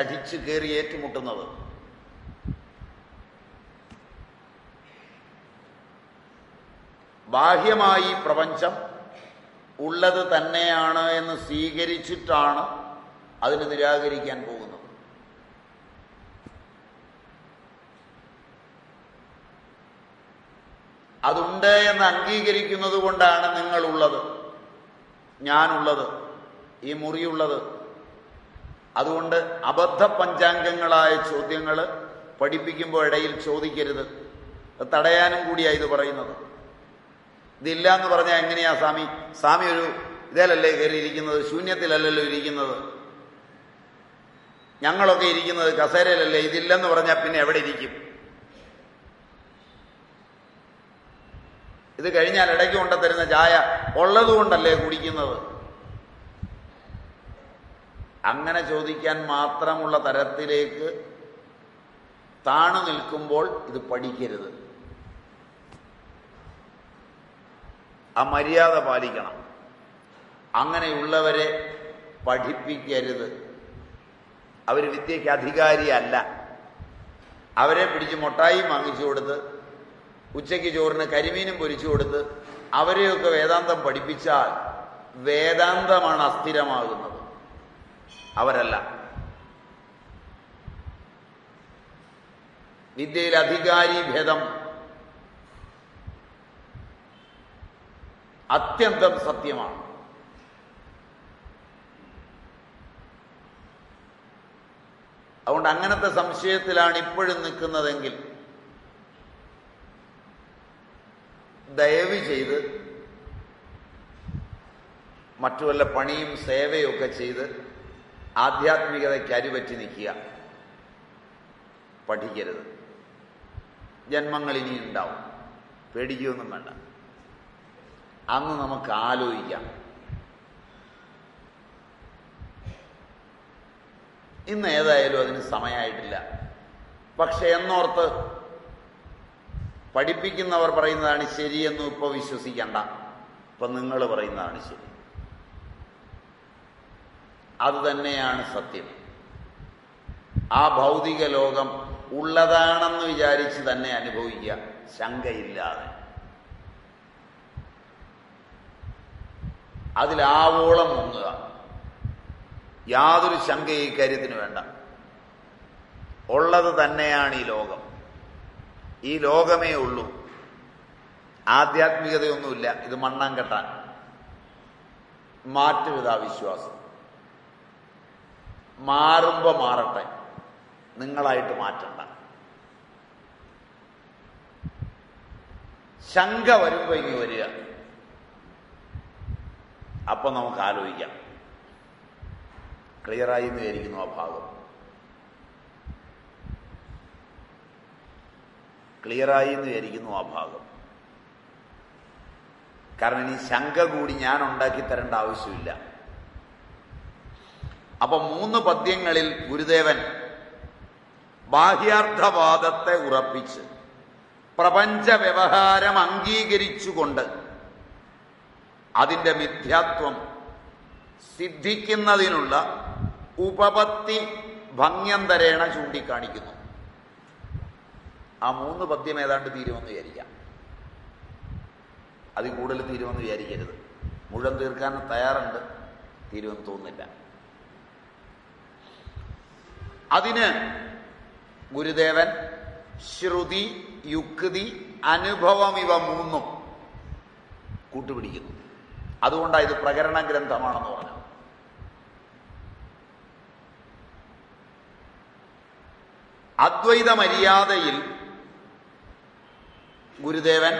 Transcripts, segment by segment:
ശഠിച്ചു കയറി ഏറ്റുമുട്ടുന്നത്. ബാഹ്യമായി പ്രപഞ്ചം ഉള്ളത് തന്നെയാണ് എന്ന് സ്വീകരിച്ചിട്ടാണ് അതിന് നിരാകരിക്കാൻ പോകുന്നത്. അതുണ്ട് എന്ന് അംഗീകരിക്കുന്നത് കൊണ്ടാണ് നിങ്ങളുള്ളത് ഞാനുള്ളത് ഈ മുറിയുള്ളത് അതുകൊണ്ട് അബദ്ധ പഞ്ചാംഗങ്ങളായ ചോദ്യങ്ങൾ പഠിപ്പിക്കുമ്പോൾ ഇടയിൽ ചോദിക്കരുത്. തടയാനും കൂടിയാണ് ഇത് പറയുന്നത്. ഇതില്ല എന്ന് പറഞ്ഞാൽ എങ്ങനെയാ സ്വാമി? സ്വാമി ഒരു ഇതിലല്ലേ കയറിയിരിക്കുന്നത്? ശൂന്യത്തിലല്ലല്ലോ ഇരിക്കുന്നത്. ഞങ്ങളൊക്കെ ഇരിക്കുന്നത് കസേരയിലല്ലേ? ഇതില്ലെന്ന് പറഞ്ഞാൽ പിന്നെ എവിടെ ഇരിക്കും? ഇത് കഴിഞ്ഞാൽ ഇടയ്ക്ക് കൊണ്ടുതരുന്ന ചായ ഉള്ളതുകൊണ്ടല്ലേ കുടിക്കുന്നത്? അങ്ങനെ ചോദിക്കാൻ മാത്രമുള്ള തരത്തിലേക്ക് താണു നിൽക്കുമ്പോൾ ഇത് പഠിക്കരുത്. ആ മര്യാദ പാലിക്കണം. അങ്ങനെയുള്ളവരെ പഠിപ്പിക്കരുത്. അവർ വിദ്യയ്ക്ക് അധികാരിയല്ല. അവരെ പിടിച്ച് മുട്ടായി വാങ്ങിച്ചു കൊടുത്ത് ഉച്ചയ്ക്ക് ചോറിന് കരിമീനും പൊരിച്ചു കൊടുത്ത് അവരെയൊക്കെ വേദാന്തം പഠിപ്പിച്ചാൽ വേദാന്തമാണ് അസ്ഥിരമാകുന്നത്. അവരല്ല. വിദ്യയിൽ അധികാരി ഭേദം. അത്യന്തം സത്യമാണ്. അതുകൊണ്ട് അങ്ങനത്തെ സംശയത്തിലാണ് ഇപ്പോഴും നിൽക്കുന്നതെങ്കിൽ ദയവ് ചെയ്ത് മറ്റു വല്ല പണിയും സേവയൊക്കെ ചെയ്ത് ആധ്യാത്മികതയ്ക്ക് അരുപറ്റി നിൽക്കുക. പഠിക്കരുത്. ജന്മങ്ങൾ ഇനി ഉണ്ടാവും. പേടിക്കുകയൊന്നും വേണ്ട. അന്ന് നമുക്ക് ആലോചിക്കാം. ഇന്ന് ഏതായാലും അതിന് സമയമായിട്ടില്ല പക്ഷെ എന്നോർത്ത് പഠിപ്പിക്കുന്നവർ പറയുന്നതാണ് ശരിയെന്നും ഇപ്പൊ വിശ്വസിക്കണ്ട. ഇപ്പൊ നിങ്ങൾ പറയുന്നതാണ് ശരി. അത് തന്നെയാണ് സത്യം. ആ ഭൗതിക ലോകം ഉള്ളതാണെന്ന് വിചാരിച്ച് തന്നെ അനുഭവിക്കുക ശങ്കയില്ലാതെ. അതിലാവോളം മുങ്ങുക. യാതൊരു ശങ്കയും ഇക്കാര്യത്തിന് വേണ്ട. ഉള്ളത് തന്നെയാണ് ഈ ലോകം. ഈ ലോകമേ ഉള്ളൂ. ആധ്യാത്മികതയൊന്നുമില്ല. ഇത് മണ്ണാൻ കെട്ടാൻ മാറ്റരുതാ വിശ്വാസം മാറുമ്പോ മാറട്ടെ. നിങ്ങളായിട്ട് മാറ്റണ്ട. ശങ്ക വരുമ്പോ ഇനി വരിക. അപ്പൊ നമുക്ക് ആലോചിക്കാം. ക്ലിയറായി നേരിക്കുന്നു ആ ഭാഗം. ക്ലിയറായി എന്ന് വിചാരിക്കുന്നു ആ ഭാഗം. കാരണം ഇനി ശങ്ക കൂടി ഞാൻ ഉണ്ടാക്കി തരേണ്ട ആവശ്യമില്ല. അപ്പൊ മൂന്ന് പദ്യങ്ങളിൽ ഗുരുദേവൻ ബാഹ്യാർത്ഥവാദത്തെ ഉറപ്പിച്ച് പ്രപഞ്ച വ്യവഹാരം അംഗീകരിച്ചുകൊണ്ട് അതിന്റെ മിഥ്യാത്വം സിദ്ധിക്കുന്നതിനുള്ള ഉപപത്തി ഭംഗ്യന്തരേണ ചൂണ്ടിക്കാണിക്കുന്നു. ആ മൂന്ന് പദ്യം ഏതാണ്ട് തീരുമെന്ന് വിചാരിക്കാം. അതിൽ കൂടുതൽ തീരുമെന്ന് വിചാരിക്കരുത്. മുഴുവൻ തീർക്കാൻ തയ്യാറുണ്ട്. തീരുമെന്ന് തോന്നുന്നില്ല. അതിന് ഗുരുദേവൻ ശ്രുതി യുക്തി അനുഭവം ഇവ മൂന്നും കൂട്ടുപിടിക്കുന്നു. അതുകൊണ്ടാണ് ഇത് പ്രകരണ ഗ്രന്ഥമാണെന്ന് പറഞ്ഞത്. അദ്വൈത മര്യാദയിൽ ഗുരുദേവൻ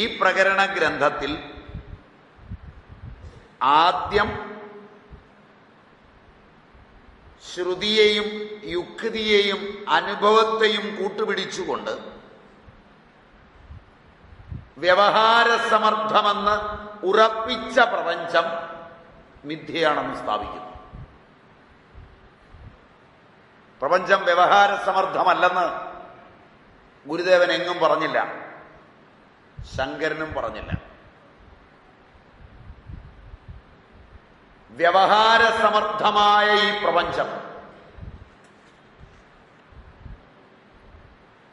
ഈ പ്രകരണ ഗ്രന്ഥത്തിൽ ആദ്യം ശ്രുതിയെയും യുക്തിയെയും അനുഭവത്തെയും കൂട്ടുപിടിച്ചുകൊണ്ട് വ്യവഹാരസമർത്ഥമെന്ന് ഉറപ്പിച്ച പ്രപഞ്ചം മിഥ്യയാണെന്ന് സ്ഥാപിക്കുന്നു. പ്രപഞ്ചം വ്യവഹാരസമർത്ഥമല്ലെന്ന് ഗുരുദേവൻ എങ്ങും പറഞ്ഞില്ല. ശങ്കരനും പറഞ്ഞില്ല. വ്യവഹാരസമർത്ഥമായ ഈ പ്രപഞ്ചം.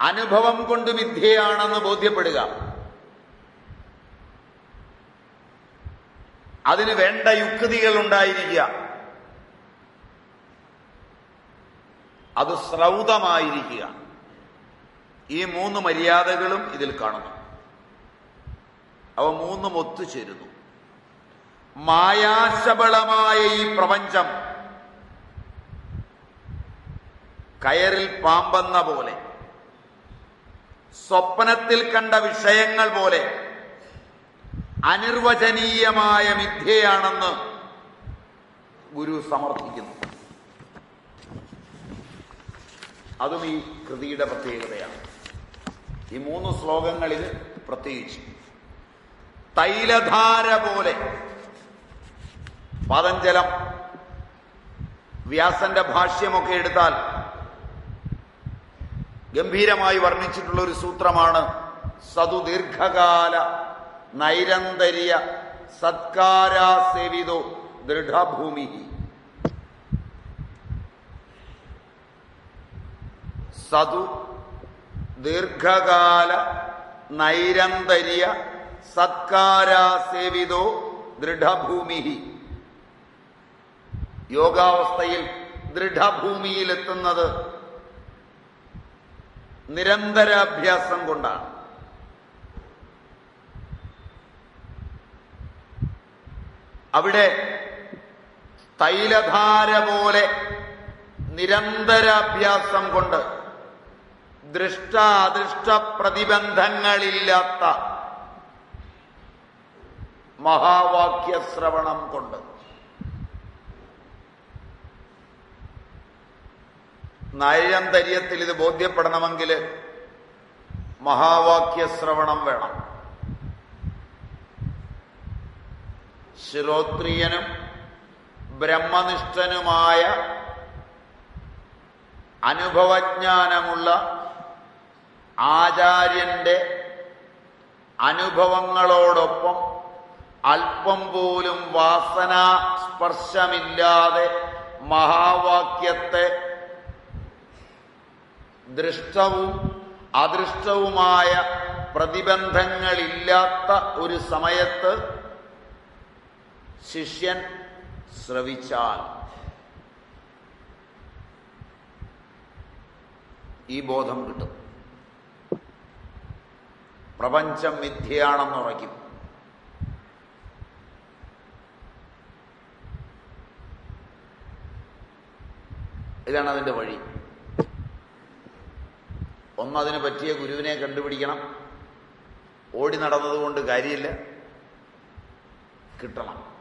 അനുഭവം കൊണ്ട് മിഥ്യയാണെന്ന് ബോധ്യപ്പെടുക. അതിന് വേണ്ട യുക്തികൾ ഉണ്ടായിരിക്കുക. അത് ശ്രൗതമായിരിക്കുക ഈ മൂന്ന് മര്യാദകളും ഇതിൽ കാണുന്നു. അവ മൂന്നും ഒത്തുചേരുന്നു. മായാശബളമായ ഈ പ്രപഞ്ചം കയറിൽ പാമ്പെന്ന പോലെ സ്വപ്നത്തിൽ കണ്ട വിഷയങ്ങൾ പോലെ അനിർവചനീയമായ മിഥ്യയാണെന്ന് ഗുരു സമർത്ഥിക്കുന്നു. അതും ഈ കൃതിയുടെ പ്രത്യേകതയാണ്. ഈ മൂന്ന് ശ്ലോകങ്ങളിൽ പ്രത്യേകിച്ച് തൈലധാര പോലെ പതഞ്ജലം. വ്യാസന്റെ ഭാഷ്യമൊക്കെ എടുത്താൽ ഗംഭീരമായി വർണിച്ചിട്ടുള്ള ഒരു സൂത്രമാണ് സതു ദീർഘകാല നൈരന്തര്യ സത്കാരാസേവിതോ ദൃഢഭൂമി സതു ദീർഘകാല നൈരന്തര്യ സത്കാരാസേവിതോ ദൃഢഭൂമി യോഗാവസ്ഥയിൽ ദൃഢഭൂമിയിലെത്തുന്നത് നിരന്തരാഭ്യാസം കൊണ്ടാണ്. അവിടെ തൈലധാര പോലെ നിരന്തരാഭ്യാസം കൊണ്ട് ദൃഷ്ട അദൃഷ്ട പ്രതിബന്ധങ്ങളില്ലാത്ത മഹാവാക്യശ്രവണം കൊണ്ട് നൈരന്തര്യത്തിൽ ഇത് ബോധ്യപ്പെടണമെങ്കിൽ മഹാവാക്യ മഹാവാക്യശ്രവണം വേണം. ശ്രോത്രിയനും ബ്രഹ്മനിഷ്ഠനുമായ അനുഭവജ്ഞാനമുള്ള ആചാര്യന്റെ അനുഭവങ്ങളോടൊപ്പം അല്പം പോലും വാസനാ സ്പർശമില്ലാതെ മഹാവാക്യത്തെ ദൃഷ്ടവും അദൃഷ്ടവുമായ പ്രതിബന്ധങ്ങളില്ലാത്ത ഒരു സമയത്ത് ശിഷ്യൻ ശ്രവിച്ചാൽ ഈ ബോധം കിട്ടും. പ്രപഞ്ചം മിഥ്യയാണെന്നുറയ്ക്കും ഇതാണ് അതിന്റെ വഴി. ഒന്നതിന് പറ്റിയ ഗുരുവിനെ കണ്ടുപിടിക്കണം. ഓടി നടന്നതുകൊണ്ട് കാര്യമില്ല. കിട്ടണം.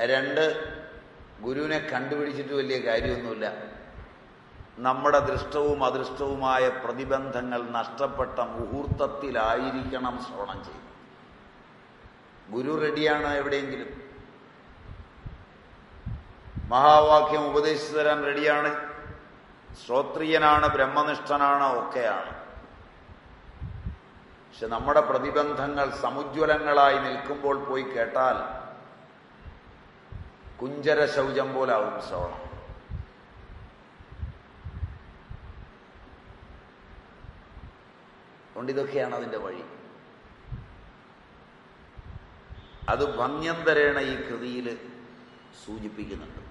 രണ്ട് ഗുരുവിനെ കണ്ടുപിടിച്ചിട്ട് വലിയ കാര്യമൊന്നുമില്ല. നമ്മുടെ ദൃഷ്ടവും അദൃഷ്ടവുമായ പ്രതിബന്ധങ്ങൾ നഷ്ടപ്പെട്ട മുഹൂർത്തത്തിലായിരിക്കണം ശ്രവണം ചെയ്യുന്നത്. ഗുരു റെഡിയാണ് എവിടെയെങ്കിലും. മഹാവാക്യം ഉപദേശിച്ചു തരാൻ റെഡിയാണ്. ശ്രോത്രിയനാണ് ബ്രഹ്മനിഷ്ഠനാണ് ഒക്കെയാണ്. പക്ഷെ നമ്മുടെ പ്രതിബന്ധങ്ങൾ സമുജ്വലങ്ങളായി നിൽക്കുമ്പോൾ പോയി കേട്ടാൽ കുഞ്ചര ശൗചം പോലാവും ശ്രവണം. അതുകൊണ്ട് ഇതൊക്കെയാണ് അതിന്റെ വഴി. അത് ഭംഗ്യന്തരേണ ഈ കൃതിയിൽ സൂചിപ്പിക്കുന്നുണ്ട്.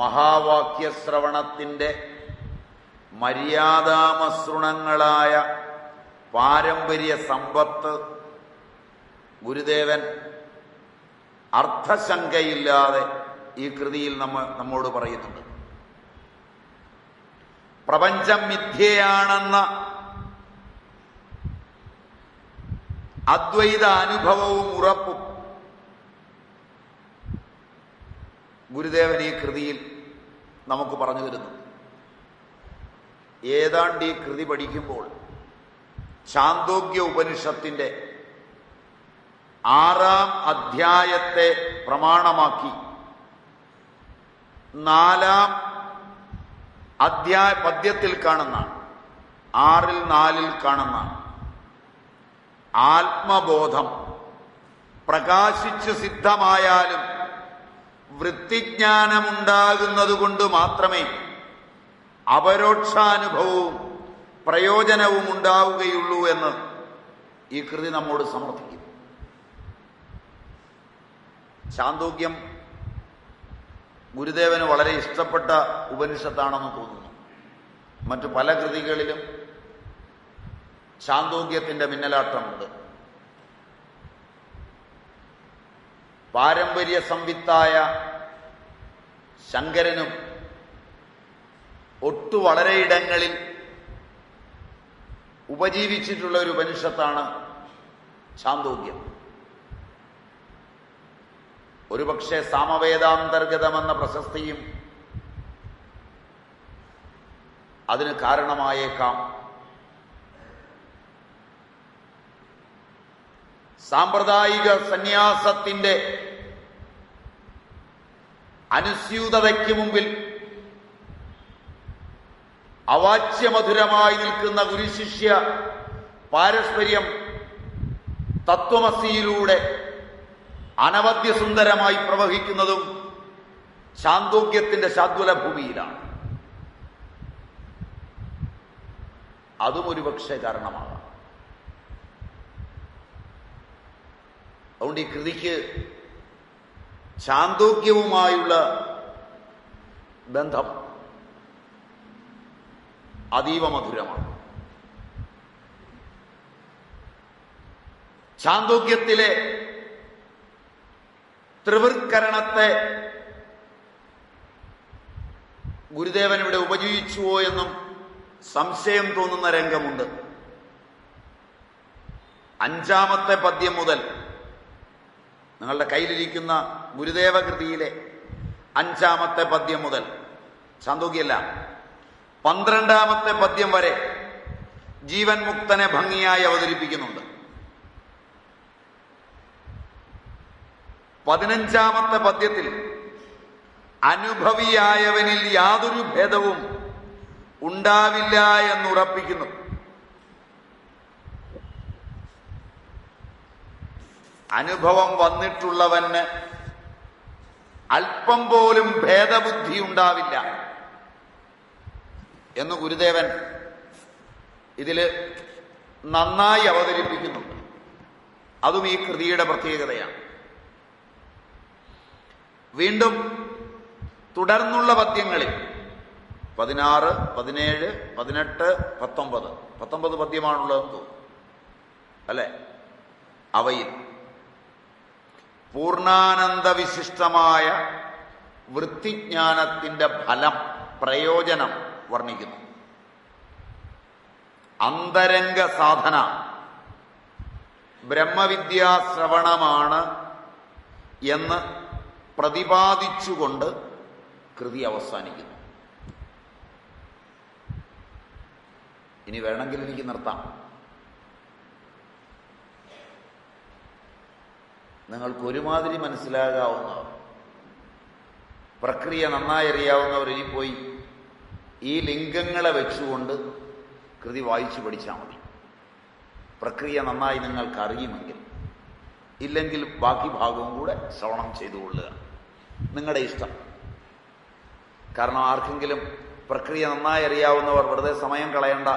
മഹാവാക്യശ്രവണത്തിന്റെ മര്യാദാമസൃണങ്ങളായ പാരമ്പര്യ സമ്പത്ത് ഗുരുദേവൻ അർത്ഥശങ്കയില്ലാതെ ഈ കൃതിയിൽ നമ്മ നമ്മോട് പറയുന്നുണ്ട്. പ്രപഞ്ചം മിഥ്യയാണെന്ന അദ്വൈത അനുഭവവും ഉറപ്പും ഗുരുദേവൻ ഈ കൃതിയിൽ നമുക്ക് പറഞ്ഞു തരുന്നു. ഏതാണ്ട് ഈ കൃതി പഠിക്കുമ്പോൾ ചാന്തോഗ്യ ഉപനിഷത്തിന്റെ ആറാം അധ്യായത്തെ പ്രമാണമാക്കി നാലാം അധ്യായ പദ്യത്തിൽ കാണുന്ന ആറിൽ നാലിൽ കാണുന്ന ആത്മബോധം പ്രകാശിച്ചു സിദ്ധമായാലും വൃത്തിജ്ഞാനമുണ്ടാകുന്നത് കൊണ്ട് മാത്രമേ അപരോക്ഷാനുഭവവും പ്രയോജനവും ഉണ്ടാവുകയുള്ളൂ എന്ന് ഈ കൃതി നമ്മോട് സമർത്ഥിക്കും ശാന്തോക്യം ഗുരുദേവന് വളരെ ഇഷ്ടപ്പെട്ട ഉപനിഷത്താണെന്ന് തോന്നുന്നു. മറ്റു പല കൃതികളിലും ശാന്തോക്യത്തിന്റെ മിന്നലാട്ടമുണ്ട്. പാരമ്പര്യ സംവിത്തായ ശങ്കരനും ഒട്ടു വളരെയിടങ്ങളിൽ ഉപജീവിച്ചിട്ടുള്ള ഒരു ഉപനിഷത്താണ് ശാന്തോക്യം ഒരുപക്ഷെ സാമവേദാന്തർഗതമെന്ന പ്രശസ്തിയും അതിന് കാരണമായേക്കാം. സാമ്പ്രദായിക സന്യാസത്തിന്റെ അനുസ്യൂതതയ്ക്ക് മുമ്പിൽ അവാച്യമധുരമായി നിൽക്കുന്ന ഗുരുശിഷ്യ പാരസ്പര്യം തത്വമസിയിലൂടെ അനവധ്യസുന്ദരമായി പ്രവഹിക്കുന്നതും ശാന്തോഗ്യത്തിന്റെ ശാദ്വല ഭൂമിയിലാണ്. അതും ഒരുപക്ഷെ കാരണമാകാം. അതുകൊണ്ട് ഈ കൃതിക്ക് ശാന്തോക്യവുമായുള്ള ബന്ധം അതീവ മധുരമാണ്. ശാന്തോക്യത്തിലെ ത്രിവൃക്കരണത്തെ ഗുരുദേവൻ ഇവിടെ ഉപജീവിച്ചുവോ എന്നും സംശയം തോന്നുന്ന രംഗമുണ്ട്. അഞ്ചാമത്തെ പദ്യം മുതൽ നിങ്ങളുടെ കയ്യിലിരിക്കുന്ന ഗുരുദേവകൃതിയിലെ അഞ്ചാമത്തെ പദ്യം മുതൽ ശാന്തോക്യല്ല പന്ത്രണ്ടാമത്തെ പദ്യം വരെ ജീവൻ മുക്തനെ ഭംഗിയായി അവതരിപ്പിക്കുന്നുണ്ട്. പതിനഞ്ചാമത്തെ പദ്യത്തിൽ അനുഭവിയായവനിൽ യാതൊരു ഭേദവും ഉണ്ടാവില്ല എന്നുറപ്പിക്കുന്നു. അനുഭവം വന്നിട്ടുള്ളവന് അല്പം പോലും ഭേദബുദ്ധി ഉണ്ടാവില്ല. എന്ന് ഗുരുദേവൻ ഇതിൽ നന്നായി അവതരിപ്പിക്കുന്നുണ്ട് അതും ഈ കൃതിയുടെ പ്രത്യേകതയാണ്. വീണ്ടും തുടർന്നുള്ള പദ്യങ്ങളിൽ പതിനാറ് പതിനേഴ് പതിനെട്ട് പത്തൊമ്പത്. പത്തൊമ്പത് പദ്യമാണുള്ളതെന്ന് തോന്നുന്നു. അല്ലെ? അവയിൽ. പൂർണാനന്ദ വിശിഷ്ടമായ വൃത്തിജ്ഞാനത്തിന്റെ ഫലം പ്രയോജനം വർണിക്കുന്നു. അന്തരംഗ സാധന. ബ്രഹ്മവിദ്യാശ്രവണമാണ് എന്ന് പ്രതിപാദിച്ചുകൊണ്ട് കൃതി അവസാനിക്കുന്നു. ഇനി വേണമെങ്കിൽ എനിക്ക് നിർത്താം. നിങ്ങൾക്ക് ഒരുമാതിരി മനസ്സിലാകാവുന്നവർ. പ്രക്രിയ നന്നായി അറിയാവുന്നവർ ഇനി പോയി ഈ ലിംഗങ്ങളെ വെച്ചുകൊണ്ട് കൃതി വായിച്ചു പഠിച്ചാൽ മതി. പ്രക്രിയ നന്നായി നിങ്ങൾക്ക് അറിയുമെങ്കിൽ ഇല്ലെങ്കിൽ ബാക്കി ഭാഗവും കൂടെ ശ്രവണം ചെയ്തുകൊള്ളുക നിങ്ങളുടെ ഇഷ്ടം. കാരണം ആർക്കെങ്കിലും പ്രക്രിയ നന്നായി അറിയാവുന്നവർ വെറുതെ സമയം കളയേണ്ട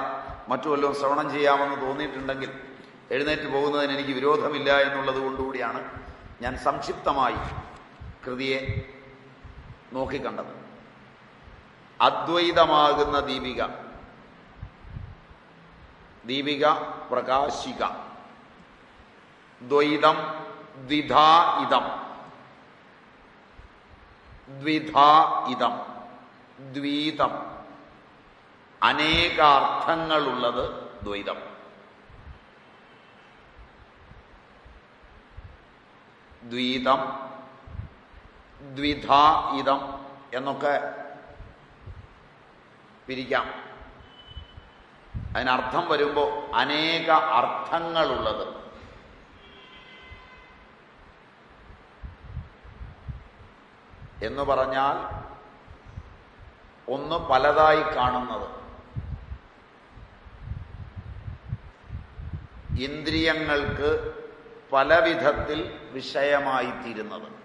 മറ്റു വല്ലതും ശ്രവണം ചെയ്യാമെന്ന് തോന്നിയിട്ടുണ്ടെങ്കിൽ എഴുന്നേറ്റ് പോകുന്നതിന് എനിക്ക് വിരോധമില്ല എന്നുള്ളത് കൊണ്ടുകൂടിയാണ് ഞാൻ സംക്ഷിപ്തമായി കൃതിയെ നോക്കിക്കണ്ടത്. അദ്വൈതമാകുന്ന ദീപിക. ദീപിക പ്രകാശിക. ദ്വൈതം ദ്വിധാ ഇതം. ദ്വിധാ ഇതം. ദ്വീതം. അനേകാർത്ഥങ്ങളുള്ളത് ദ്വൈതം. ദ്വീതം ദ്വിധാ ഇതം എന്നൊക്കെ പിരിക്കാം. അതിനർത്ഥം വരുമ്പോൾ അനേക അർത്ഥങ്ങളുള്ളത്. എന്ന് പറഞ്ഞാൽ ഒന്ന് പലതായി കാണുന്നത്. ഇന്ദ്രിയങ്ങൾക്ക് പല വിധത്തിൽ വിഷയമായിത്തീരുന്നത്.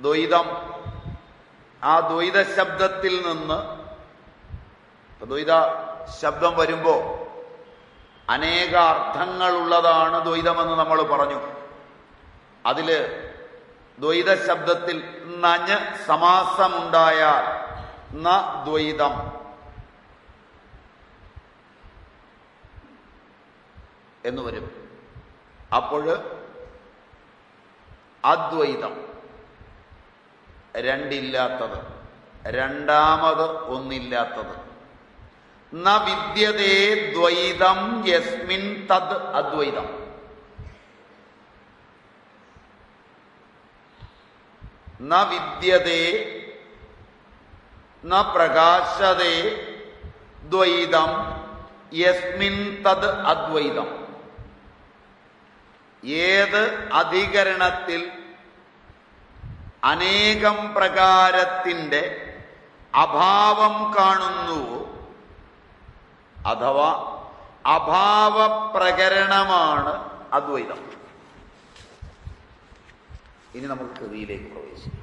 ദ്വൈതം ആ ദ്വൈത ശബ്ദത്തിൽ നിന്ന് ദ്വൈത ശബ്ദം വരുമ്പോ അനേക അർത്ഥങ്ങളുള്ളതാണ് ദ്വൈതമെന്ന് നമ്മൾ പറഞ്ഞു. അതിൽ ദ്വൈത ശബ്ദത്തിൽ നഞ്ഞ് സമാസമുണ്ടായാൽ ന ദ്വൈതം. എന്ന് വരും. അപ്പോൾ അദ്വൈതം രണ്ടില്ലാത്തത് രണ്ടാമത് ഒന്നില്ലാത്തത്. ന വിദ്യതേ ദ്വൈതം യസ്മിൻ തദ് അദ്വൈതം. ന വിദ്യതേ ന പ്രകാശതേ ദ്വൈതം യസ്മിൻ തദ് അദ്വൈതം. ഏത് അധികരണത്തിൽ അനേകം പ്രകാരത്തിന്റെ അഭാവം കാണുന്നുവോ അഥവാ അഭാവപ്രകരണമാണ് അദ്വൈതം. ഇനി നമുക്ക് കൃതിയിലേക്ക് പ്രവേശിക്കാം.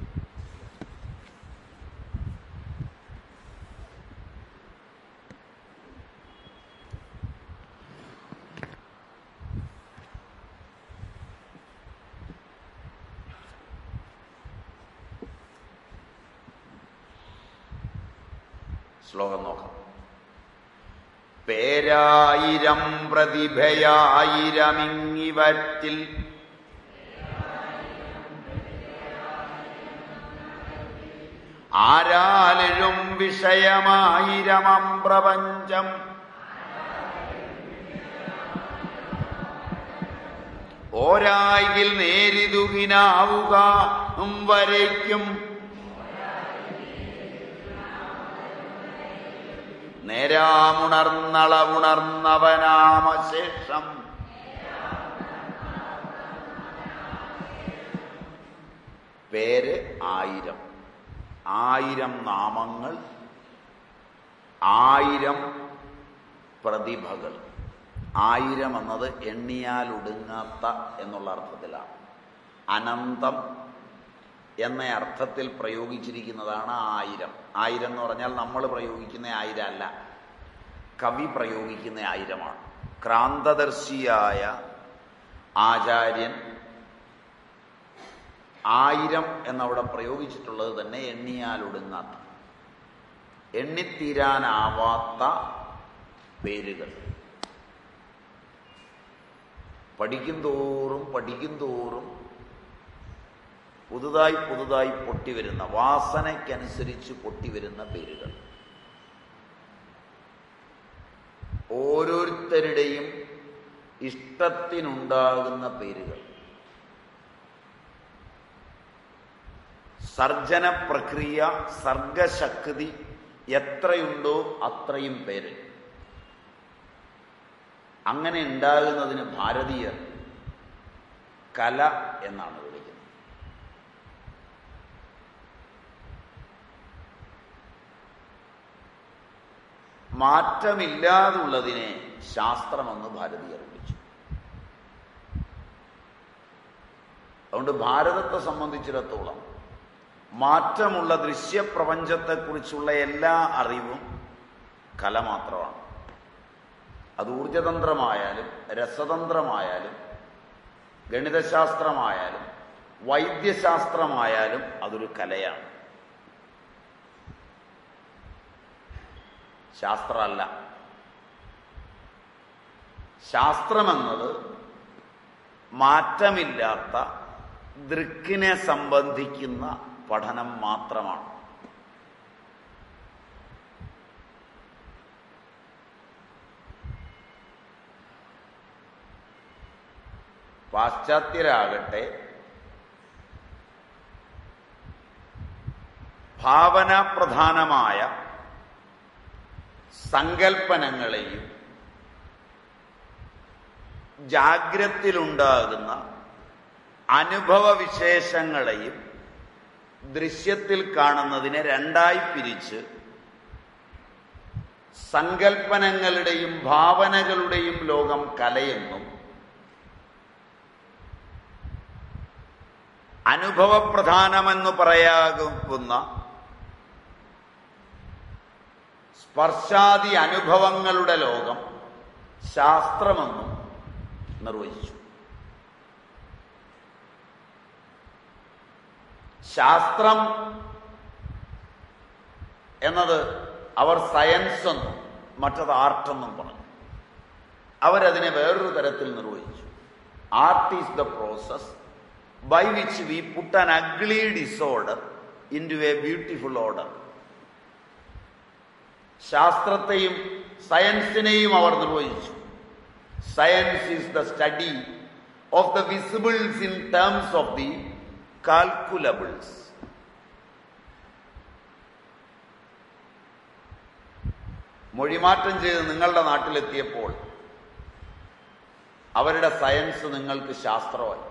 ശ്ലോകം നോക്കാം. പേരായിരം പ്രതിഭയായിരമിങ്ങിവറ്റിൽ ആരാലും വിഷയമായിരമം പ്രപഞ്ചം ഓരായിൽ നേരിതുകിനാവുക വരയ്ക്കും നേരാമുണർന്നളവുണർന്നവനാമശേഷം. പേര് ആയിരം. ആയിരം നാമങ്ങൾ ആയിരം പ്രതിഭകൾ. ആയിരം എന്നത് എണ്ണിയാൽ ഒടുങ്ങാത്ത എന്നുള്ള അർത്ഥത്തിലാണ്. അനന്തം എന്ന അർത്ഥത്തിൽ പ്രയോഗിച്ചിരിക്കുന്നതാണ് ആയിരം. ആയിരം എന്ന് പറഞ്ഞാൽ നമ്മൾ പ്രയോഗിക്കുന്ന ആയിരം അല്ല കവി പ്രയോഗിക്കുന്ന ആയിരമാണ്. ക്രാന്തദർശിയായ ആചാര്യൻ ആയിരം എന്നവിടെ പ്രയോഗിച്ചിട്ടുള്ളത് തന്നെ എണ്ണിയാൽ ഒടുങ്ങാത്ത എണ്ണിത്തീരാനാവാത്ത പേരുകൾ. പഠിക്കും തോറും പഠിക്കും തോറും പുതുതായി പുതുതായി പൊട്ടിവരുന്ന വാസനയ്ക്കനുസരിച്ച് പൊട്ടിവരുന്ന പേരുകൾ. ഓരോരുത്തരുടെയും ഇഷ്ടത്തിനുണ്ടാകുന്ന പേരുകൾ. സർജന പ്രക്രിയ സർഗശക്തി എത്രയുണ്ടോ അത്രയും പേര്. അങ്ങനെ ഉണ്ടാകുന്നതിന് ഭാരതീയർ കല എന്നാണ് വിളിക്കുന്നത്. മാറ്റമില്ലാതുള്ളതിനെ ശാസ്ത്രമെന്ന് ഭാരതീയർ വിളിച്ചു. അതുകൊണ്ട് ഭാരതത്തെ സംബന്ധിച്ചിടത്തോളം മാറ്റമുള്ള ദൃശ്യപ്രപഞ്ചത്തെക്കുറിച്ചുള്ള എല്ലാ അറിവും കല മാത്രമാണ് അത് ഊർജതന്ത്രമായാലും രസതന്ത്രമായാലും ഗണിതശാസ്ത്രമായാലും വൈദ്യശാസ്ത്രമായാലും അതൊരു കലയാണ്. ശാസ്ത്രമല്ല. ശാസ്ത്രമെന്നത് മാറ്റമില്ലാത്ത ദൃക്കിനെ സംബന്ധിക്കുന്ന പഠനം മാത്രമാണ്. പാശ്ചാത്യരാകട്ടെ ഭാവന പ്രധാനമായ സങ്കൽപ്പനങ്ങളെയും ജാഗ്രത്തിലുണ്ടാകുന്ന അനുഭവ വിശേഷങ്ങളെയും ദൃശ്യത്തിൽ കാണുന്നതിനെ രണ്ടായി പിരിച്ച് സങ്കൽപ്പനങ്ങളുടെയും ഭാവനകളുടെയും ലോകം കലയെന്നും അനുഭവപ്രധാനമെന്ന് പറയാകുന്ന സ്പർശാദി അനുഭവങ്ങളുടെ ലോകം ശാസ്ത്രമെന്നും നിർവചിച്ചു ശാസ്ത്രം എന്നത് അവർ സയൻസ് എന്നും മറ്റത് ആർട്ടെന്നും പറഞ്ഞു. അവരതിനെ വേറൊരു തരത്തിൽ നിർവഹിച്ചു. Art is the process by which we put an ugly disorder into a beautiful order ശാസ്ത്രത്തെയും സയൻസിനെയും അവർ നിർവഹിച്ചു. Science is the study of the visibles in terms of the calculables മൊഴിമാറ്റം ചെയ്ത് നിങ്ങളുടെ നാട്ടിലെത്തിയപ്പോൾ അവരുടെ സയൻസ് നിങ്ങൾക്ക് ശാസ്ത്രമായി.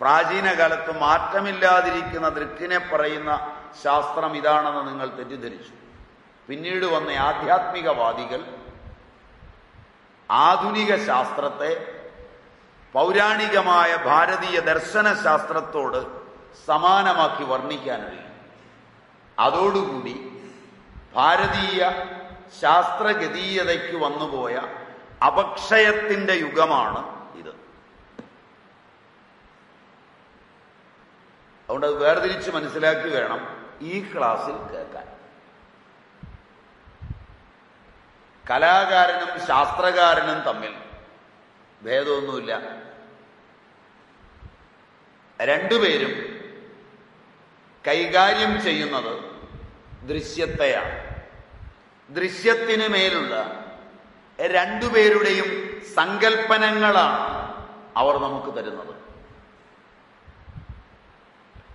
പ്രാചീന കാലത്ത് മാറ്റമില്ലാതിരിക്കുന്ന ദൃക്കിനെ പറയുന്ന ശാസ്ത്രം ഇതാണെന്ന് നിങ്ങൾ തെറ്റിദ്ധരിച്ചു. പിന്നീട് വന്ന ആധ്യാത്മികവാദികൾ ആധുനിക ശാസ്ത്രത്തെ പൗരാണികമായ ഭാരതീയ ദർശന ശാസ്ത്രത്തോട് സമാനമാക്കി വർണിക്കാൻ കഴിയും അതോടുകൂടി ഭാരതീയ ശാസ്ത്രഗതീയതയ്ക്ക് വന്നുപോയ അപക്ഷയത്തിന്റെ യുഗമാണ് ഇത്. അതുകൊണ്ട് അത് വേർതിരിച്ച് മനസ്സിലാക്കി വേണം ഈ ക്ലാസ്സിൽ കേൾക്കാൻ. കലാകാരനും ശാസ്ത്രകാരനും തമ്മിൽ ഭേദമൊന്നുമില്ല. രണ്ടുപേരും കൈകാര്യം ചെയ്യുന്നത് ദൃശ്യത്തെയാണ്. ദൃശ്യത്തിന് മേലുള്ള രണ്ടുപേരുടെയും സങ്കല്പനങ്ങളാണ് അവർ നമുക്ക് തരുന്നത്.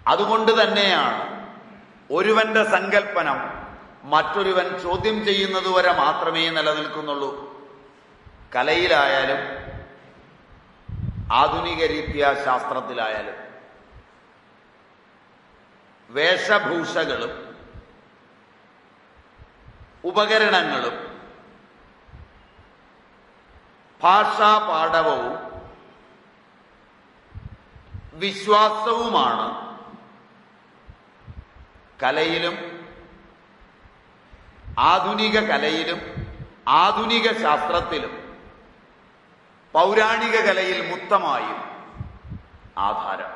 അതുകൊണ്ട് തന്നെയാണ് ഒരുവന്റെ സങ്കല്പനം മറ്റൊരുവൻ ചോദ്യം ചെയ്യുന്നത് വരെ മാത്രമേ നിലനിൽക്കുന്നുള്ളൂ. കലയിലായാലും ആധുനിക രീതിയ ശാസ്ത്രത്തിലായാലും വേഷഭൂഷകളും ഉപകരണങ്ങളും ഭാഷാപാഠവും വിശ്വാസവുമാണ് കലയിലും ആധുനിക കലയിലും ആധുനിക ശാസ്ത്രത്തിലും പൗരാണിക കലയിൽ മുത്തമായും ആധാരം.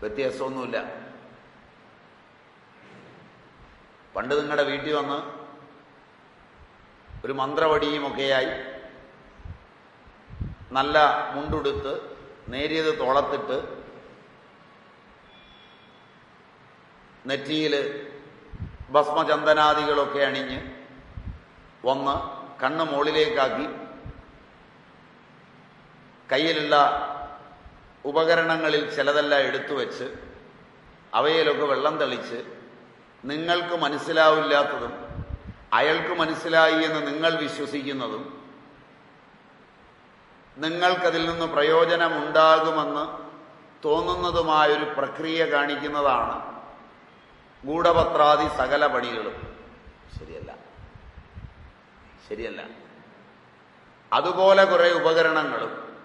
വ്യത്യാസമൊന്നുമില്ല. പണ്ട് നിങ്ങളുടെ വീട്ടിൽ വന്ന് ഒരു മന്ത്രവടിയുമൊക്കെയായി നല്ല മുണ്ടുടുത്ത് നേരിയത് തോളത്തിട്ട് നെറ്റിയിൽ ഭസ്മചന്ദനാദികളൊക്കെ അണിഞ്ഞ് വന്ന് കണ്ണ് മുകളിലേക്കാക്കി കയ്യിലുള്ള ഉപകരണങ്ങളിൽ ചിലതെല്ലാം എടുത്തു വെച്ച് അവയിലൊക്കെ വെള്ളം തെളിച്ച് നിങ്ങൾക്ക് മനസ്സിലാവില്ലാത്തതും അയാൾക്ക് മനസ്സിലായി എന്ന് നിങ്ങൾ വിശ്വസിക്കുന്നതും നിങ്ങൾക്കതിൽ നിന്ന് പ്രയോജനമുണ്ടാകുമെന്ന് തോന്നുന്നതുമായൊരു പ്രക്രിയ കാണിക്കുന്നതാണ് ഗൂഢപത്രാദി സകല പണികളും. ശരിയല്ല. ശരിയല്ല. അതുപോലെ കുറെ ഉപകരണങ്ങളും.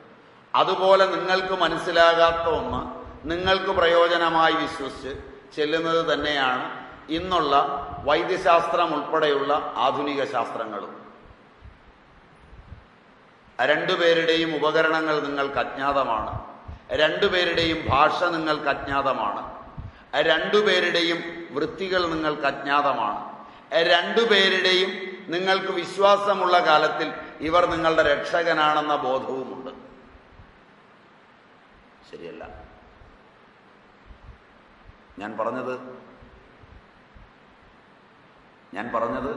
അതുപോലെ നിങ്ങൾക്ക് മനസ്സിലാകാത്ത ഒന്ന് നിങ്ങൾക്ക് പ്രയോജനമായി വിശ്വസിച്ച് ചെല്ലുന്നത് തന്നെയാണ് ഇന്നുള്ള വൈദ്യശാസ്ത്രം ഉൾപ്പെടെയുള്ള ആധുനിക ശാസ്ത്രങ്ങളും. രണ്ടുപേരുടെയും ഉപകരണങ്ങൾ നിങ്ങൾക്ക് അജ്ഞാതമാണ്. രണ്ടുപേരുടെയും ഭാഷ നിങ്ങൾക്ക് അജ്ഞാതമാണ്. രണ്ടുപേരുടെയും വൃത്തികൾ നിങ്ങൾക്ക് അജ്ഞാതമാണ്. രണ്ടുപേരുടെയും നിങ്ങൾക്ക് വിശ്വാസമുള്ള കാലത്തിൽ ഇവർ നിങ്ങളുടെ രക്ഷകനാണെന്ന ബോധവുമുണ്ട്. ശരിയല്ല. ഞാൻ പറഞ്ഞത്? ഞാൻ പറഞ്ഞത്?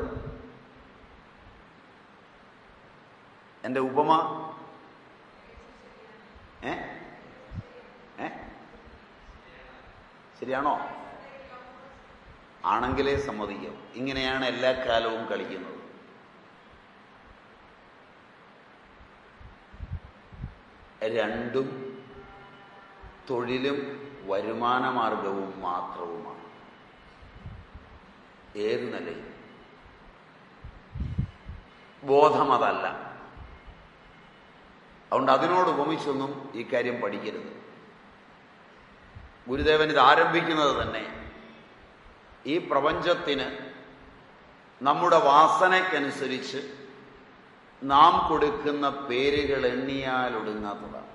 എന്റെ ഉപമ? ഏ? ഏ? ശരിയാണോ? ആണെങ്കിലേ സമ്മതിക്കും. ഇങ്ങനെയാണ് എല്ലാ കാലവും കളിക്കുന്നത്. രണ്ടും തൊഴിലും വരുമാന മാർഗവും മാത്രവുമാണ്. ഏത് നിലയും ബോധം അതല്ല അതുകൊണ്ട് അതിനോട് ഉപമിച്ചൊന്നും ഈ കാര്യം പഠിക്കരുത്. ഗുരുദേവൻ ഇത് ആരംഭിക്കുന്നത് തന്നെ ഈ പ്രപഞ്ചത്തിന് നമ്മുടെ വാസനയ്ക്കനുസരിച്ച് നാം കൊടുക്കുന്ന പേരുകൾ എണ്ണിയാൽ ഒടുങ്ങാത്തതാണ്.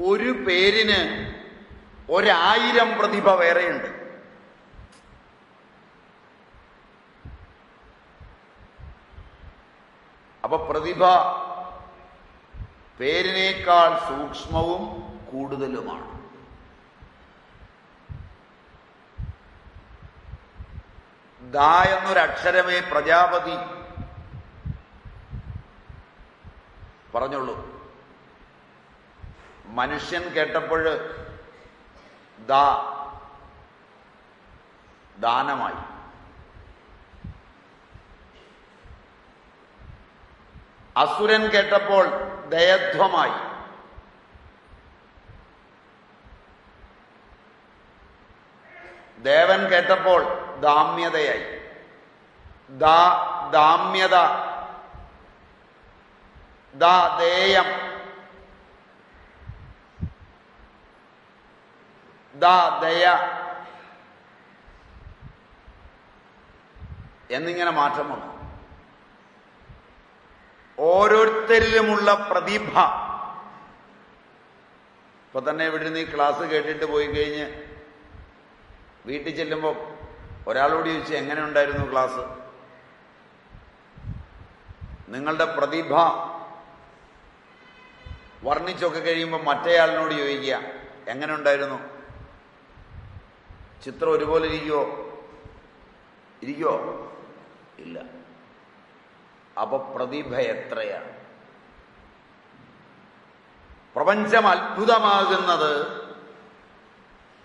ഒരു പേരിന് ഒരായിരം പ്രതിഭ വേറെയുണ്ട്. അപ്പൊ പ്രതിഭ പേരിനേക്കാൾ സൂക്ഷ്മവും കൂടുതലുമാണ്. ദ എന്നൊരക്ഷരമേ പ്രജാപതി പറഞ്ഞുള്ളൂ. മനുഷ്യൻ കേട്ടപ്പോൾ ദാ ദാനമായി. അസുരൻ കേട്ടപ്പോൾ ദയധ്വമായി. ദേവൻ കേട്ടപ്പോൾ ദാമ്യതയായി. ദാ ദാമ്യത. ദേയം. ദയ. എന്നിങ്ങനെ മാറ്റം വന്നു. ഓരോരുത്തരിലുമുള്ള പ്രതിഭ. ഇപ്പൊ തന്നെ ഇവിടെ നിന്ന് ഈ ക്ലാസ് കേട്ടിട്ട് പോയി കഴിഞ്ഞ് വീട്ടിൽ ചെല്ലുമ്പോൾ ഒരാളോട് ചോദിച്ചു എങ്ങനെ ഉണ്ടായിരുന്നു ക്ലാസ് നിങ്ങളുടെ പ്രതിഭ വർണിച്ചൊക്കെ കഴിയുമ്പോൾ മറ്റേയാളിനോട് ചോദിക്കുക എങ്ങനെ ഉണ്ടായിരുന്നു? ചിത്രം ഒരുപോലെ ഇരിക്കുവോ? ഇരിക്കുവോ? ഇല്ല. അപ്പൊ പ്രതിഭ എത്രയാണ്? പ്രപഞ്ചം അത്ഭുതമാകുന്നത്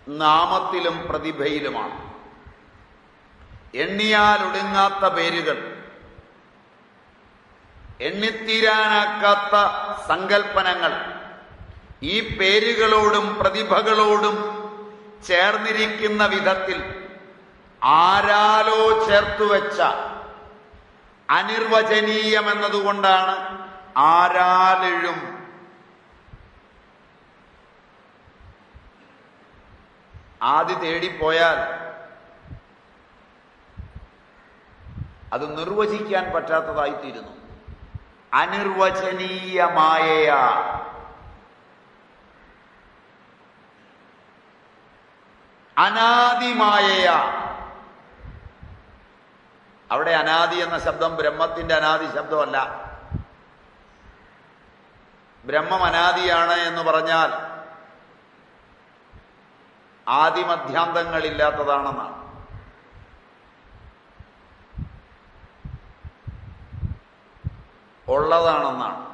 നാമത്തിലും പ്രതിഭയിലുമാണ്. എണ്ണിയാൽ ഒടുങ്ങാത്ത പേരുകൾ. എണ്ണിത്തീരാനാക്കാത്ത സങ്കല്പനങ്ങൾ ഈ പേരുകളോടും പ്രതിഭകളോടും ചേർന്നിരിക്കുന്ന വിധത്തിൽ ആരാലോ ചേർത്തുവെച്ച അനിർവചനീയമെന്നതുകൊണ്ടാണ് ആരാലെഴും. ആദ്യ തേടിപ്പോയാൽ അത് നിർവചിക്കാൻ പറ്റാത്തതായിത്തീരുന്നു. അനിർവചനീയമായ അനാദിമായ അവിടെ അനാദി എന്ന ശബ്ദം ബ്രഹ്മത്തിന്റെ അനാദി ശബ്ദമല്ല. ബ്രഹ്മം അനാദിയാണ് എന്ന് പറഞ്ഞാൽ ആദിമധ്യാന്തങ്ങളില്ലാത്തതാണെന്നാണ്. ഉള്ളതാണെന്നാണ്.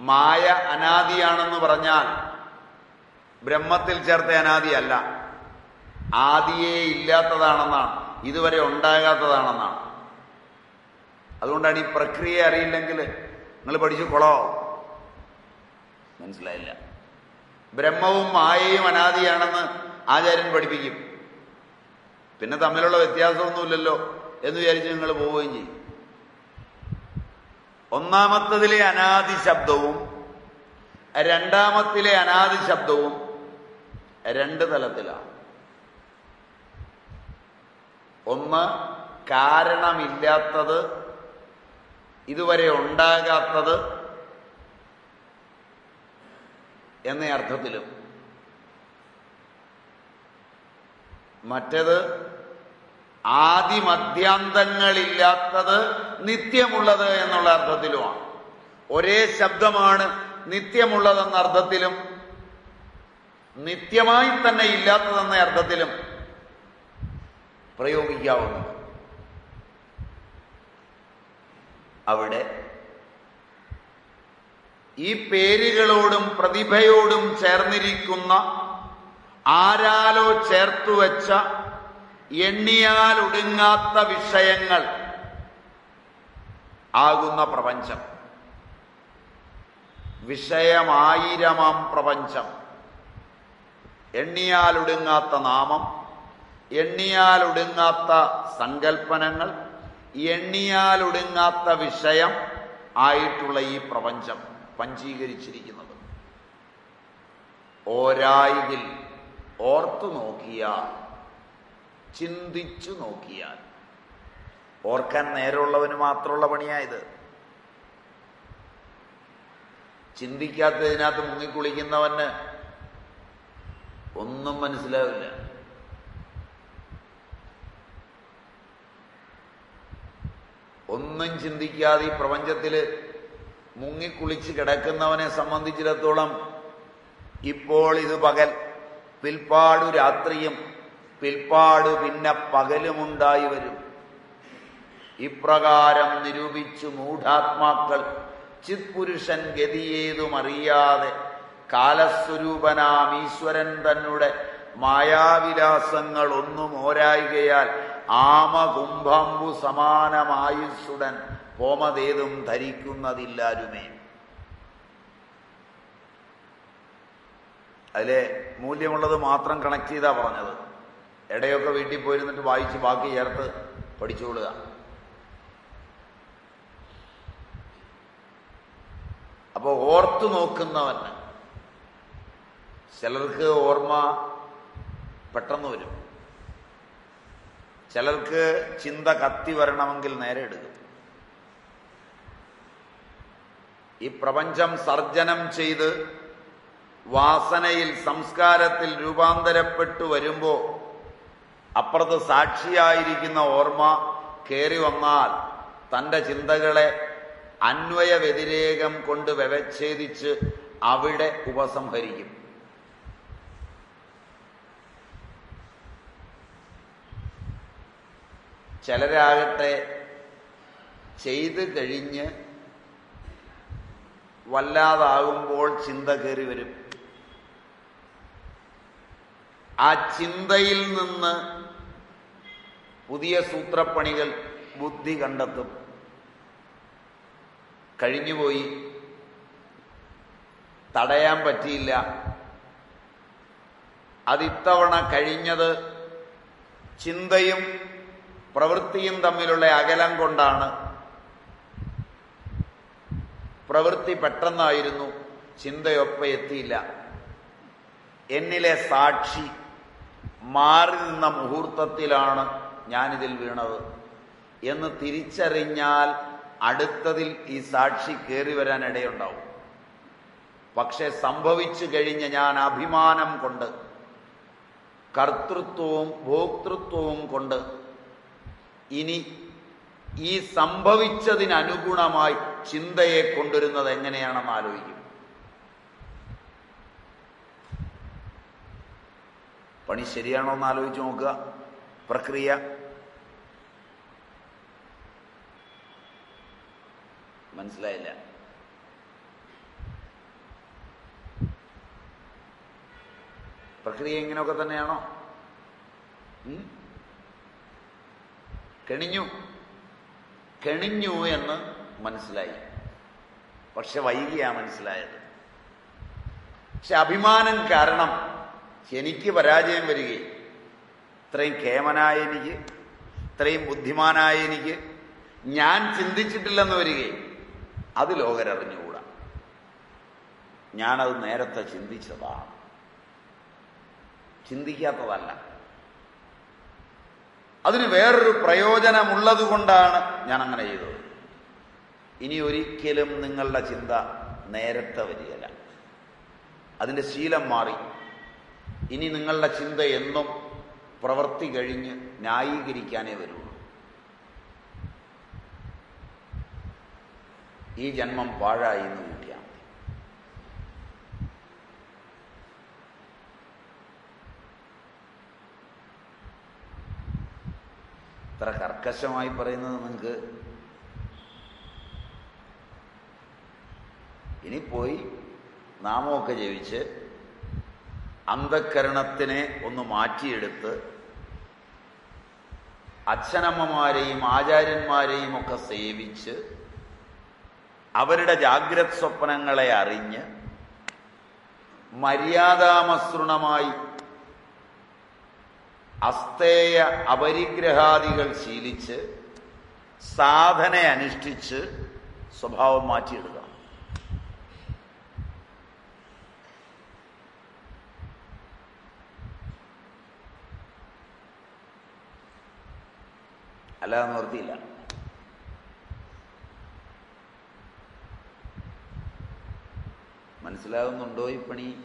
മായ അനാദിയാണെന്ന് പറഞ്ഞാൽ ബ്രഹ്മത്തിൽ ചേർത്ത അനാദിയല്ല. ആദിയെ ഇല്ലാത്തതാണെന്നാണ്. ഇതുവരെ ഉണ്ടാകാത്തതാണെന്നാണ്. അതുകൊണ്ടാണ് ഈ പ്രക്രിയ അറിയില്ലെങ്കിൽ നിങ്ങൾ പഠിച്ചു കൊളോ. മനസ്സിലായില്ല. ബ്രഹ്മവും മായയും അനാദിയാണെന്ന് ആചാര്യൻ പഠിപ്പിക്കും. പിന്നെ തമ്മിലുള്ള വ്യത്യാസമൊന്നുമില്ലല്ലോ. എന്ന് വിചാരിച്ച് നിങ്ങൾ പോവുകയും ചെയ്യും. ഒന്നാമത്തതിലെ അനാദി ശബ്ദവും രണ്ടാമത്തിലെ അനാദി ശബ്ദവും രണ്ട് തലത്തിലാണ്. ഒന്ന് കാരണമില്ലാത്തത് ഇതുവരെ ഉണ്ടാകാത്തത് എന്ന അർത്ഥത്തിലും. മറ്റേത് ആദിമധ്യാന്തങ്ങളില്ലാത്തത് നിത്യമുള്ളത് എന്നുള്ള അർത്ഥത്തിലുമാണ്. ഒരേ ശബ്ദമാണ് നിത്യമുള്ളതെന്ന അർത്ഥത്തിലും നിത്യമായി തന്നെ ഇല്ലാത്തതെന്ന അർത്ഥത്തിലും പ്രയോഗിക്കാവുന്നത്. അവിടെ ഈ പേരുകളോടും പ്രതിഭയോടും ചേർന്നിരിക്കുന്ന ആരാലോ ചേർത്തുവെച്ച എണ്ണിയാൽ ഒടുങ്ങാത്ത വിഷയങ്ങൾ ആകുന്ന പ്രപഞ്ചം. വിഷയമായിരമാം പ്രപഞ്ചം. എണ്ണിയാൽ ഒടുങ്ങാത്ത നാമം എണ്ണിയാലൊടുങ്ങാത്ത സങ്കല്പനങ്ങൾ എണ്ണിയാലൊടുങ്ങാത്ത വിഷയം ആയിട്ടുള്ള ഈ പ്രപഞ്ചം പഞ്ചീകരിച്ചിരിക്കുന്നത്. ഓരായിതിൽ ഓർത്തു നോക്കിയാൽ ചിന്തിച്ചു നോക്കിയാൽ. ഓർക്കാൻ നേരമുള്ളവന് മാത്രമുള്ള പണിയായത് ചിന്തിക്കാത്തതിനകത്ത് മുങ്ങിക്കുളിക്കുന്നവന് ഒന്നും മനസ്സിലാവില്ല. ഒന്നും ചിന്തിക്കാതെ ഈ പ്രപഞ്ചത്തിൽ മുങ്ങിക്കുളിച്ച് കിടക്കുന്നവനെ സംബന്ധിച്ചിടത്തോളം ഇപ്പോൾ ഇത് പകൽ പിൽപ്പാടു രാത്രിയും പിൽപ്പാടു പിന്നെ പകലുമുണ്ടായി വരും. ഇപ്രകാരം നിരൂപിച്ചു മൂഢാത്മാക്കൾ ചിത്പുരുഷൻ ഗതിയേതുമറിയാതെ കാലസ്വരൂപനാം ഈശ്വരൻ തന്നെ മായാവിലാസങ്ങൾ ഒന്നും ഓരായികയാൽ ആമകുംഭംബു സമാനമായുസുടൻ പോമതേതും ധരിക്കുന്നതില്ലാരുമേ. അതിലെ മൂല്യമുള്ളത് മാത്രം കണക്ട് ചെയ്താ പറഞ്ഞത്. ഇടയൊക്കെ വീട്ടിൽ പോയിരുന്നിട്ട് വായിച്ച് ബാക്കി ചേർത്ത് പഠിച്ചുകൊള്ളുക. അപ്പോൾ ഓർത്തു നോക്കുന്നവന് ചിലർക്ക് ഓർമ്മ പെട്ടെന്ന് വരും. ചിലർക്ക് ചിന്ത കത്തി വരണമെങ്കിൽ നേരെ എടുക്കും. ഈ പ്രപഞ്ചം സർജനം ചെയ്ത് വാസനയിൽ സംസ്കാരത്തിൽ രൂപാന്തരപ്പെട്ടു വരുമ്പോ അപ്പുറത്ത് സാക്ഷിയായിരിക്കുന്ന ഓർമ്മ കയറി വന്നാൽ തന്റെ ചിന്തകളെ അന്വയ വ്യതിരേകം കൊണ്ട് വ്യവച്ഛേദിച്ച് അവിടെ ഉപസംഹരിക്കും. ചിലരാകട്ടെ ചെയ്ത് കഴിഞ്ഞ് വല്ലാതാകുമ്പോൾ ചിന്ത കയറി വരും. ആ ചിന്തയിൽ നിന്ന് പുതിയ സൂത്രപ്പണികൾ ബുദ്ധി കണ്ടെത്തും. കഴിഞ്ഞുപോയി. തടയാൻ പറ്റിയില്ല. അതിത്തവണ കഴിഞ്ഞത് ചിന്തയും പ്രവൃത്തിയും തമ്മിലുള്ള അകലം കൊണ്ടാണ്. പ്രവൃത്തി പെട്ടെന്നായിരുന്നു. ചിന്തയൊപ്പം എത്തിയില്ല. എന്നിലെ സാക്ഷി മാറി നിന്ന മുഹൂർത്തത്തിലാണ് ഞാനിതിൽ വീണത് എന്ന് തിരിച്ചറിഞ്ഞാൽ അടുത്തതിൽ ഈ സാക്ഷി കയറി വരാൻ ഇടയുണ്ടാവും. പക്ഷെ സംഭവിച്ചു കഴിഞ്ഞ ഞാൻ അഭിമാനം കൊണ്ട് കർത്തൃത്വവും ഭോക്തൃത്വവും കൊണ്ട് ഇനി ഈ സംഭവിച്ചതിനനുഗുണമായി ചിന്തയെ കൊണ്ടുവരുന്നത് എങ്ങനെയാണെന്ന് ആലോചിക്കും. പണി ശരിയാണോ എന്ന് ആലോചിച്ച് നോക്കുക. പ്രക്രിയ. മനസ്സിലായില്ല. പ്രക്രിയ ഇങ്ങനെയൊക്കെ തന്നെയാണോ? കെണിഞ്ഞു. കെണിഞ്ഞു എന്ന് മനസ്സിലായി. പക്ഷെ വൈകിയാ മനസ്സിലായത്. പക്ഷെ അഭിമാനം കാരണം എനിക്ക് പരാജയം വരികയും ഇത്രയും കേമനായ എനിക്ക് ഇത്രയും ബുദ്ധിമാനായ എനിക്ക് ഞാൻ ചിന്തിച്ചിട്ടില്ലെന്ന് വരികയും അത് ലോകരറിഞ്ഞുകൂടാ. ഞാനത് നേരത്തെ ചിന്തിച്ചതാണ് ചിന്തിക്കാത്തതല്ല. അതിന് വേറൊരു പ്രയോജനമുള്ളതുകൊണ്ടാണ് ഞാൻ അങ്ങനെ ചെയ്തത്. ഇനി ഒരിക്കലും നിങ്ങളുടെ ചിന്ത നേരത്തെ വരികയില്ല. അതിന്റെ ശീലം മാറി. ഇനി നിങ്ങളുടെ ചിന്ത എന്നും പ്രവൃത്തി കഴിഞ്ഞ് ന്യായീകരിക്കാനേ വരുള്ളൂ. ഈ ജന്മം പാഴായി എന്ന് കൂട്ടിയാൽ മതി. ഇത്ര കർക്കശമായി പറയുന്നത് നിങ്ങൾക്ക് ഇനി പോയി നാമമൊക്കെ ജപിച്ച് അന്ധക്കരണത്തിനെ ഒന്ന് മാറ്റിയെടുത്ത് അച്ഛനമ്മമാരെയും ആചാര്യന്മാരെയും ഒക്കെ സേവിച്ച് അവരുടെ ജാഗ്രത് സ്വപ്നങ്ങളെ അറിഞ്ഞ് മര്യാദാമസൃണമായി അസ്തേയ അപരിഗ്രഹാദികൾ ശീലിച്ച് സാധന അനുഷ്ഠിച്ച് സ്വഭാവം മാറ്റിയെടുക്കണം അല്ലാതെ നിർത്തിയില്ല. മനസ്സിലാകുന്നുണ്ടോ ഈ പണി?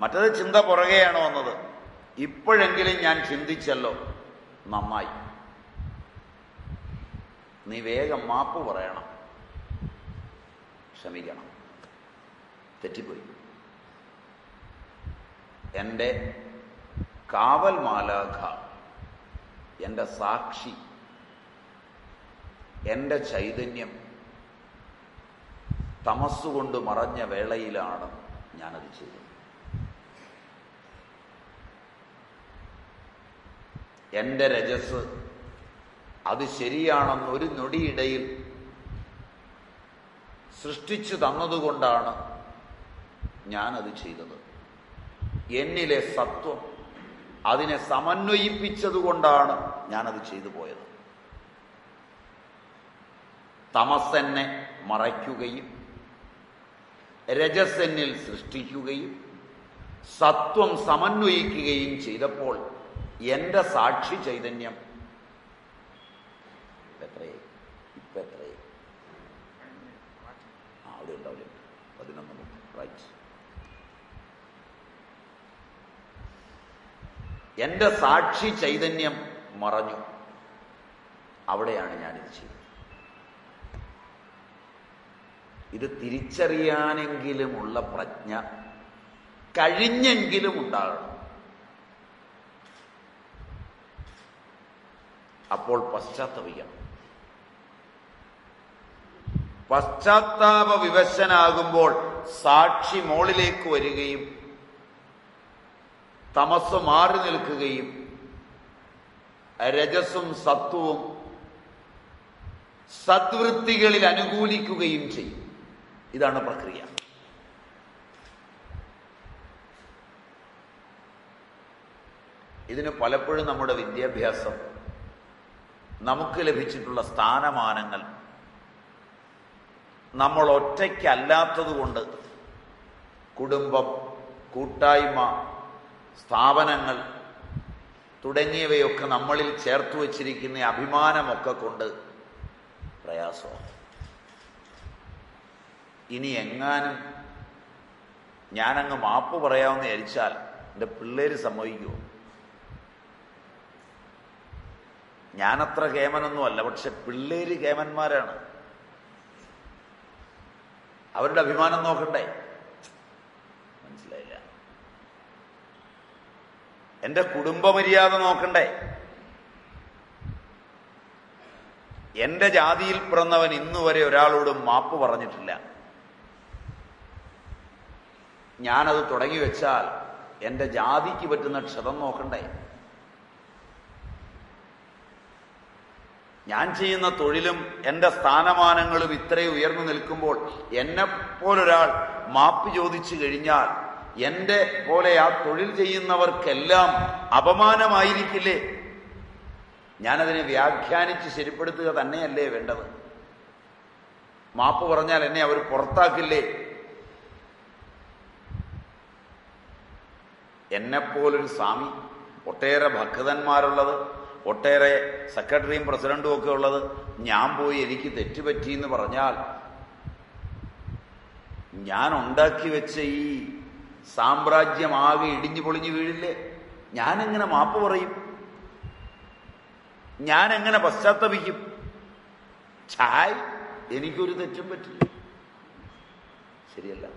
മറ്റത് ചിന്ത പുറകെയാണ് വന്നത്? ഇപ്പോഴെങ്കിലും ഞാൻ ചിന്തിച്ചല്ലോ. നന്നായി. നീ വേഗം മാപ്പ് പറയണം. ക്ഷമിക്കണം. തെറ്റിപ്പോയി. എന്റെ കാവൽ മാലാഖ എന്റെ സാക്ഷി എന്റെ ചൈതന്യം തമസ്സുകൊണ്ട് മറഞ്ഞ വേളയിലാണ് ഞാനത് ചെയ്തത്. എന്റെ രജസ് അത് ശരിയാണെന്ന് ഒരു നൊടിയിടയിൽ സൃഷ്ടിച്ചു തന്നതുകൊണ്ടാണ് ഞാനത് ചെയ്തത്. എന്നിലെ സത്വം അതിനെ സമന്വയിപ്പിച്ചതുകൊണ്ടാണ് ഞാനത് ചെയ്തു പോയത്. തമസ്സെന്നെ മറയ്ക്കുകയും രജസെന്നിൽ സൃഷ്ടിക്കുകയും സത്വം സമന്വയിക്കുകയും ചെയ്തപ്പോൾ എന്റെ സാക്ഷി ചൈതന്യം എത്രയായി ഇപ്പൊ എത്രയായി അവിടെ ഉണ്ടാവില്ല? പതിനൊന്ന് റൈറ്റ്. എന്റെ സാക്ഷി ചൈതന്യം മറഞ്ഞു. അവിടെയാണ് ഞാനിത് ചെയ്തത്. ഇത് തിരിച്ചറിയാനെങ്കിലുമുള്ള പ്രജ്ഞ കഴിഞ്ഞെങ്കിലും ഉണ്ടാകണം. അപ്പോൾ പശ്ചാത്തപിക്കണം പശ്ചാത്താപ വിവശനാകുമ്പോൾ സാക്ഷി മോളിലേക്ക് വരികയും തമസ് മാറി നിൽക്കുകയും രജസും സത്വവും സദ്വൃത്തികളിൽ അനുകൂലിക്കുകയും ചെയ്യും. ഇതാണ് പ്രക്രിയ. ഇതിന് പലപ്പോഴും നമ്മുടെ വിദ്യാഭ്യാസം നമുക്ക് ലഭിച്ചിട്ടുള്ള സ്ഥാനമാനങ്ങൾ നമ്മൾ ഒറ്റയ്ക്കല്ലാത്തതുകൊണ്ട് കുടുംബം കൂട്ടായ്മ സ്ഥാപനങ്ങൾ തുടങ്ങിയവയൊക്കെ നമ്മളിൽ ചേർത്ത് വച്ചിരിക്കുന്ന അഭിമാനമൊക്കെ കൊണ്ട് പ്രയാസമാണ്. ഇനി എങ്ങാനും ഞാനങ്ങ് മാപ്പ് പറയാമെന്ന് വിചാരിച്ചാൽ എന്റെ പിള്ളേര് സമ്മതിക്കുമോ? ഞാനത്ര കേമനൊന്നുമല്ല പക്ഷെ പിള്ളേര് കേമന്മാരാണ്. അവരുടെ അഭിമാനം നോക്കണ്ടേ മനസ്സിലായില്ല എന്റെ കുടുംബമര്യാദ നോക്കണ്ടേ? എന്റെ ജാതിയിൽ പിറന്നവൻ ഇന്നുവരെ ഒരാളോടും മാപ്പ് പറഞ്ഞിട്ടില്ല. ഞാനത് തുടങ്ങി വെച്ചാൽ എന്റെ ജാതിക്ക് പറ്റുന്ന ക്ഷതം നോക്കണ്ടേ? ഞാൻ ചെയ്യുന്ന തൊഴിലും എന്റെ സ്ഥാനമാനങ്ങളും ഇത്രയും ഉയർന്നു നിൽക്കുമ്പോൾ എന്നെപ്പോലൊരാൾ മാപ്പ് ചോദിച്ചു കഴിഞ്ഞാൽ എന്റെ പോലെ ആ തൊഴിൽ ചെയ്യുന്നവർക്കെല്ലാം അപമാനമായിരിക്കില്ലേ? ഞാനതിനെ വ്യാഖ്യാനിച്ച് ശരിപ്പെടുത്തുക തന്നെയല്ലേ വേണ്ടത്? മാപ്പ് പറഞ്ഞാൽ എന്നെ അവർ പുറത്താക്കില്ലേ? എന്നെപ്പോലൊരു സ്വാമി ഒട്ടേറെ ഭക്തന്മാരുള്ളത് ഒട്ടേറെ സെക്രട്ടറിയും പ്രസിഡന്റും ഒക്കെ ഉള്ളത് ഞാൻ പോയി എനിക്ക് തെറ്റുപറ്റി എന്ന് പറഞ്ഞാൽ ഞാൻ ഉണ്ടാക്കി വെച്ച ഈ സാമ്രാജ്യമാകെ ഇടിഞ്ഞു പൊളിഞ്ഞു വീഴില്ലേ? ഞാനെങ്ങനെ മാപ്പ് പറയും? ഞാനെങ്ങനെ പശ്ചാത്തപിക്കും? ഛായ് എനിക്കൊരു തെറ്റും പറ്റില്ല. ശരിയല്ല.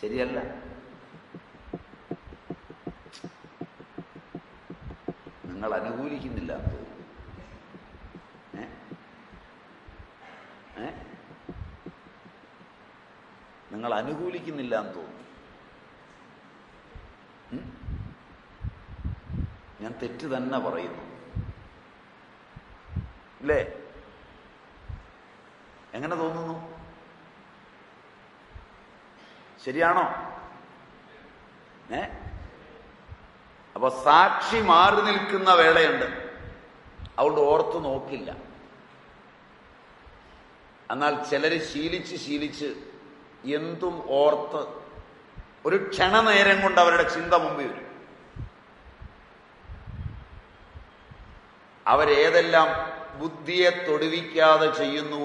ശരിയല്ല. നിങ്ങൾ അനുകൂലിക്കുന്നില്ല ഏ? ഏ? നിങ്ങൾ അനുകൂലിക്കുന്നില്ല എന്ന് തോന്നുന്നു. ഞാൻ തെറ്റ് തന്നെ പറയുന്നു. ഇല്ലേ? എങ്ങനെ തോന്നുന്നു? ശരിയാണോ? ഏ? അപ്പൊ സാക്ഷി മാറി നിൽക്കുന്ന വേളയുണ്ട്. അതുകൊണ്ട് ഓർത്തു നോക്കില്ല. എന്നാൽ ചിലര് ശീലിച്ച് ശീലിച്ച് എന്തും ഓർത്ത് ഒരു ക്ഷണനേരം കൊണ്ട് അവരുടെ ചിന്ത മുമ്പിൽ വരും. അവരേതെല്ലാം ബുദ്ധിയെ തൊടുവിക്കാതെ ചെയ്യുന്നു